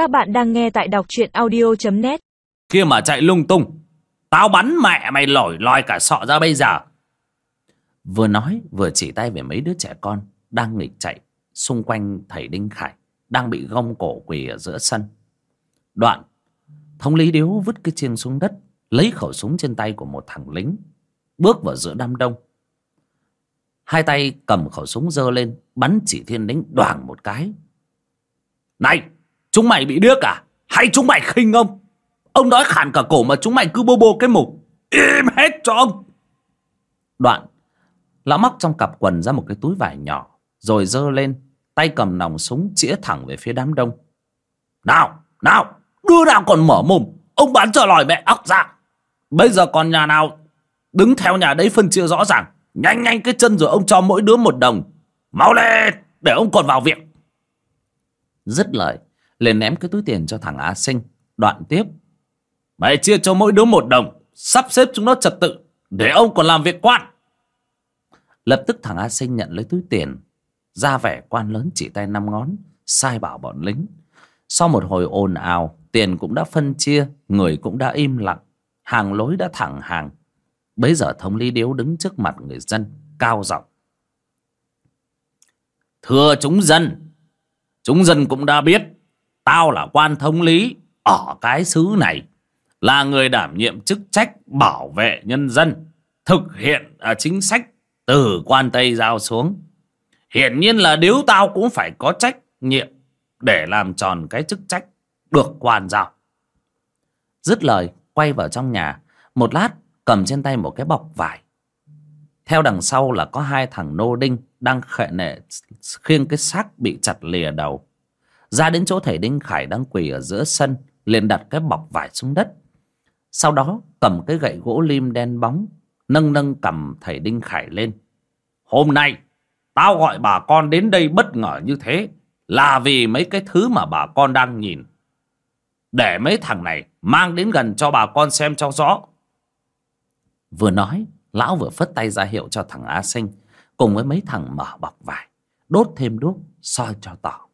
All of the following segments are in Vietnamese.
Các bạn đang nghe tại đọc truyện audio.net Kia mà chạy lung tung. Tao bắn mẹ mày lổi lòi cả sọ ra bây giờ. Vừa nói, vừa chỉ tay về mấy đứa trẻ con Đang nghịch chạy Xung quanh thầy Đinh Khải, Đang bị gông cổ quỳ ở giữa sân. Đoạn, Thống lý điếu vứt cái chiêng xuống đất, Lấy khẩu súng trên tay của một thằng lính, Bước vào giữa đám đông. Hai tay cầm khẩu súng giơ lên, Bắn chỉ thiên lính đoàng một cái. Này Chúng mày bị điếc à? Hay chúng mày khinh ông? Ông nói khản cả cổ mà chúng mày cứ bô bô cái mục Im hết cho ông. Đoạn, Lão móc trong cặp quần ra một cái túi vải nhỏ, Rồi dơ lên, Tay cầm nòng súng chĩa thẳng về phía đám đông. Nào Nào, đứa nào còn mở mồm? Ông bắn cho lòi mẹ óc ra. Bây giờ còn nhà nào Đứng theo nhà đấy phân chia rõ ràng? Nhanh nhanh cái chân rồi ông cho mỗi đứa một đồng. Mau lên, Để ông còn vào việc Dứt lời liền ném cái túi tiền cho thằng Á Sinh. Đoạn tiếp. Mày chia cho mỗi đứa một đồng, Sắp xếp chúng nó trật tự, Để ông còn làm việc quan. Lập tức thằng A Sinh nhận lấy túi tiền, Ra vẻ quan lớn chỉ tay năm ngón, Sai bảo bọn lính. Sau một hồi ồn ào, Tiền cũng đã phân chia, Người cũng đã im lặng, Hàng lối đã thẳng hàng. Bấy giờ thống lý điếu đứng trước mặt người dân, Cao giọng. Thưa chúng dân Chúng dân cũng đã biết Tao là quan thống lý Ở cái xứ này, Là người đảm nhiệm chức trách bảo vệ nhân dân, Thực hiện à, chính sách từ quan Tây giao xuống. Hiển nhiên là nếu tao cũng phải có trách nhiệm Để làm tròn cái chức trách Được quan giao. Dứt lời, quay vào trong nhà, Một lát cầm trên tay một cái bọc vải. Theo đằng sau là có hai thằng nô đinh Đang khệ nệ khiêng cái xác bị chặt lìa đầu ra đến chỗ thầy Đinh Khải đang quỳ ở giữa sân, liền đặt cái bọc vải xuống đất. Sau đó, cầm cái gậy gỗ lim đen bóng, nâng nâng cầm thầy Đinh Khải lên. Hôm nay, tao gọi bà con đến đây bất ngờ như thế, là vì mấy cái thứ mà bà con đang nhìn. Để mấy thằng này mang đến gần cho bà con xem cho rõ. Vừa nói, lão vừa phất tay ra hiệu cho thằng á sinh, cùng với mấy thằng mở bọc vải, đốt thêm đuốc, soi cho tỏ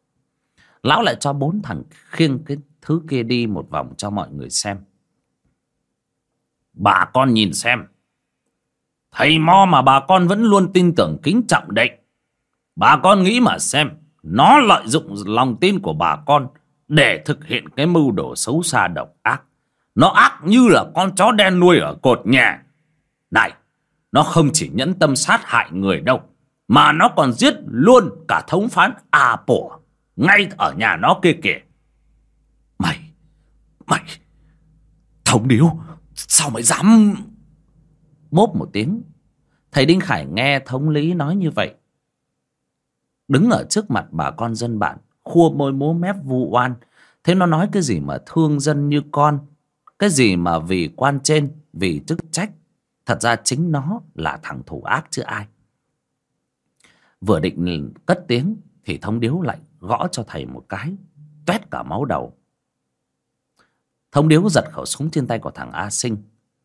lão lại cho bốn thằng khiêng cái thứ kia đi một vòng cho mọi người xem. Bà con nhìn xem. Thầy mo mà bà con vẫn luôn tin tưởng kính trọng định bà con nghĩ mà xem, nó lợi dụng lòng tin của bà con để thực hiện cái mưu đồ xấu xa độc ác. Nó ác như là con chó đen nuôi ở cột nhà. Này, nó không chỉ nhẫn tâm sát hại người đâu, mà nó còn giết luôn cả thống phán à pổ ngay ở nhà nó kia kìa. Mày mày, thống điếu, sao mày dám bốp một tiếng? Thầy đinh khải nghe thống lý nói như vậy. Đứng ở trước mặt bà con dân bản, khua môi múa mép vu oan. Thế nó nói cái gì mà thương dân như con? Cái gì mà vì quan trên, vì chức trách? Thật ra chính nó là thằng thủ ác chứ ai. Vừa định cất tiếng thì thống điếu lại gõ cho thầy một cái toét cả máu đầu. Thông điếu giật khẩu súng trên tay của thằng a sinh,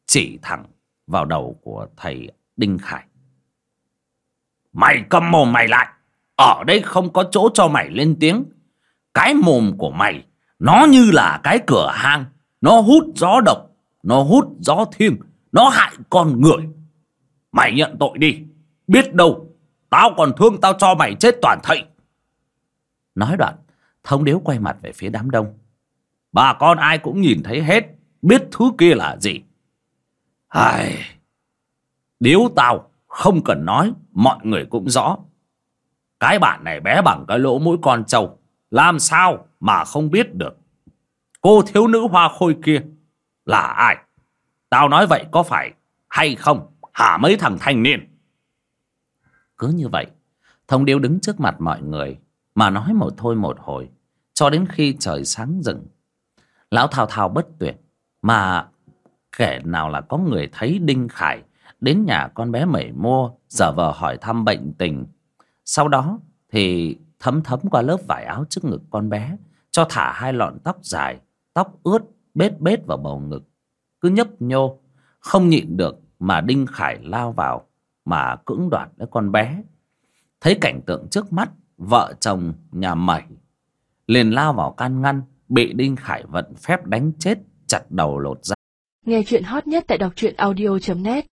chỉ thẳng vào đầu của thầy đinh khải. Mày câm mồm mày lại, ở đây không có chỗ cho mày lên tiếng. Cái mồm của mày, nó như là cái cửa hang, nó hút gió độc, nó hút gió thiêng, nó hại con người. Mày nhận tội đi, biết đâu tao còn thương tao cho mày chết toàn thây. Nói đoạn, Thông điếu quay mặt về phía đám đông. Bà con ai cũng nhìn thấy hết, Biết thứ kia là gì. Ai... Điếu tao không cần nói, Mọi người cũng rõ. Cái bản này bé bằng cái lỗ mũi con trâu, Làm sao mà không biết được. Cô thiếu nữ hoa khôi kia Là ai? Tao nói vậy có phải hay không? Hả mấy thằng thanh niên? Cứ như vậy, Thông điếu đứng trước mặt mọi người mà nói một thôi một hồi, cho đến khi trời sáng rừng lão thao thao bất tuyệt, mà kể nào là có người thấy đinh khải đến nhà con bé mẩy mua giờ vờ hỏi thăm bệnh tình. Sau đó thì thấm thấm qua lớp vải áo trước ngực con bé, cho thả hai lọn tóc dài, tóc ướt, bết bết vào bầu ngực. Cứ nhấp nhô, không nhịn được mà đinh khải lao vào, mà cưỡng đoạt lấy con bé. Thấy cảnh tượng trước mắt vợ chồng nhà mẩy liền lao vào can ngăn, bị đinh khải vận phép đánh chết, chặt đầu lột da. Nghe chuyện hot nhất tại đọc truyện audio.net